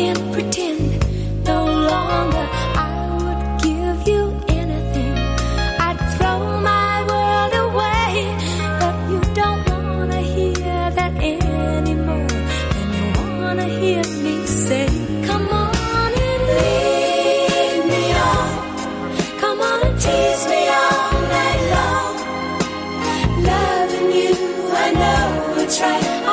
can't pretend no longer I would give you anything. I'd throw my world away, but you don't wanna hear that anymore. And you wanna hear me say, Come on and lead me on. Come on and tease me all night long. Loving you, I know it's right.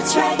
it's right.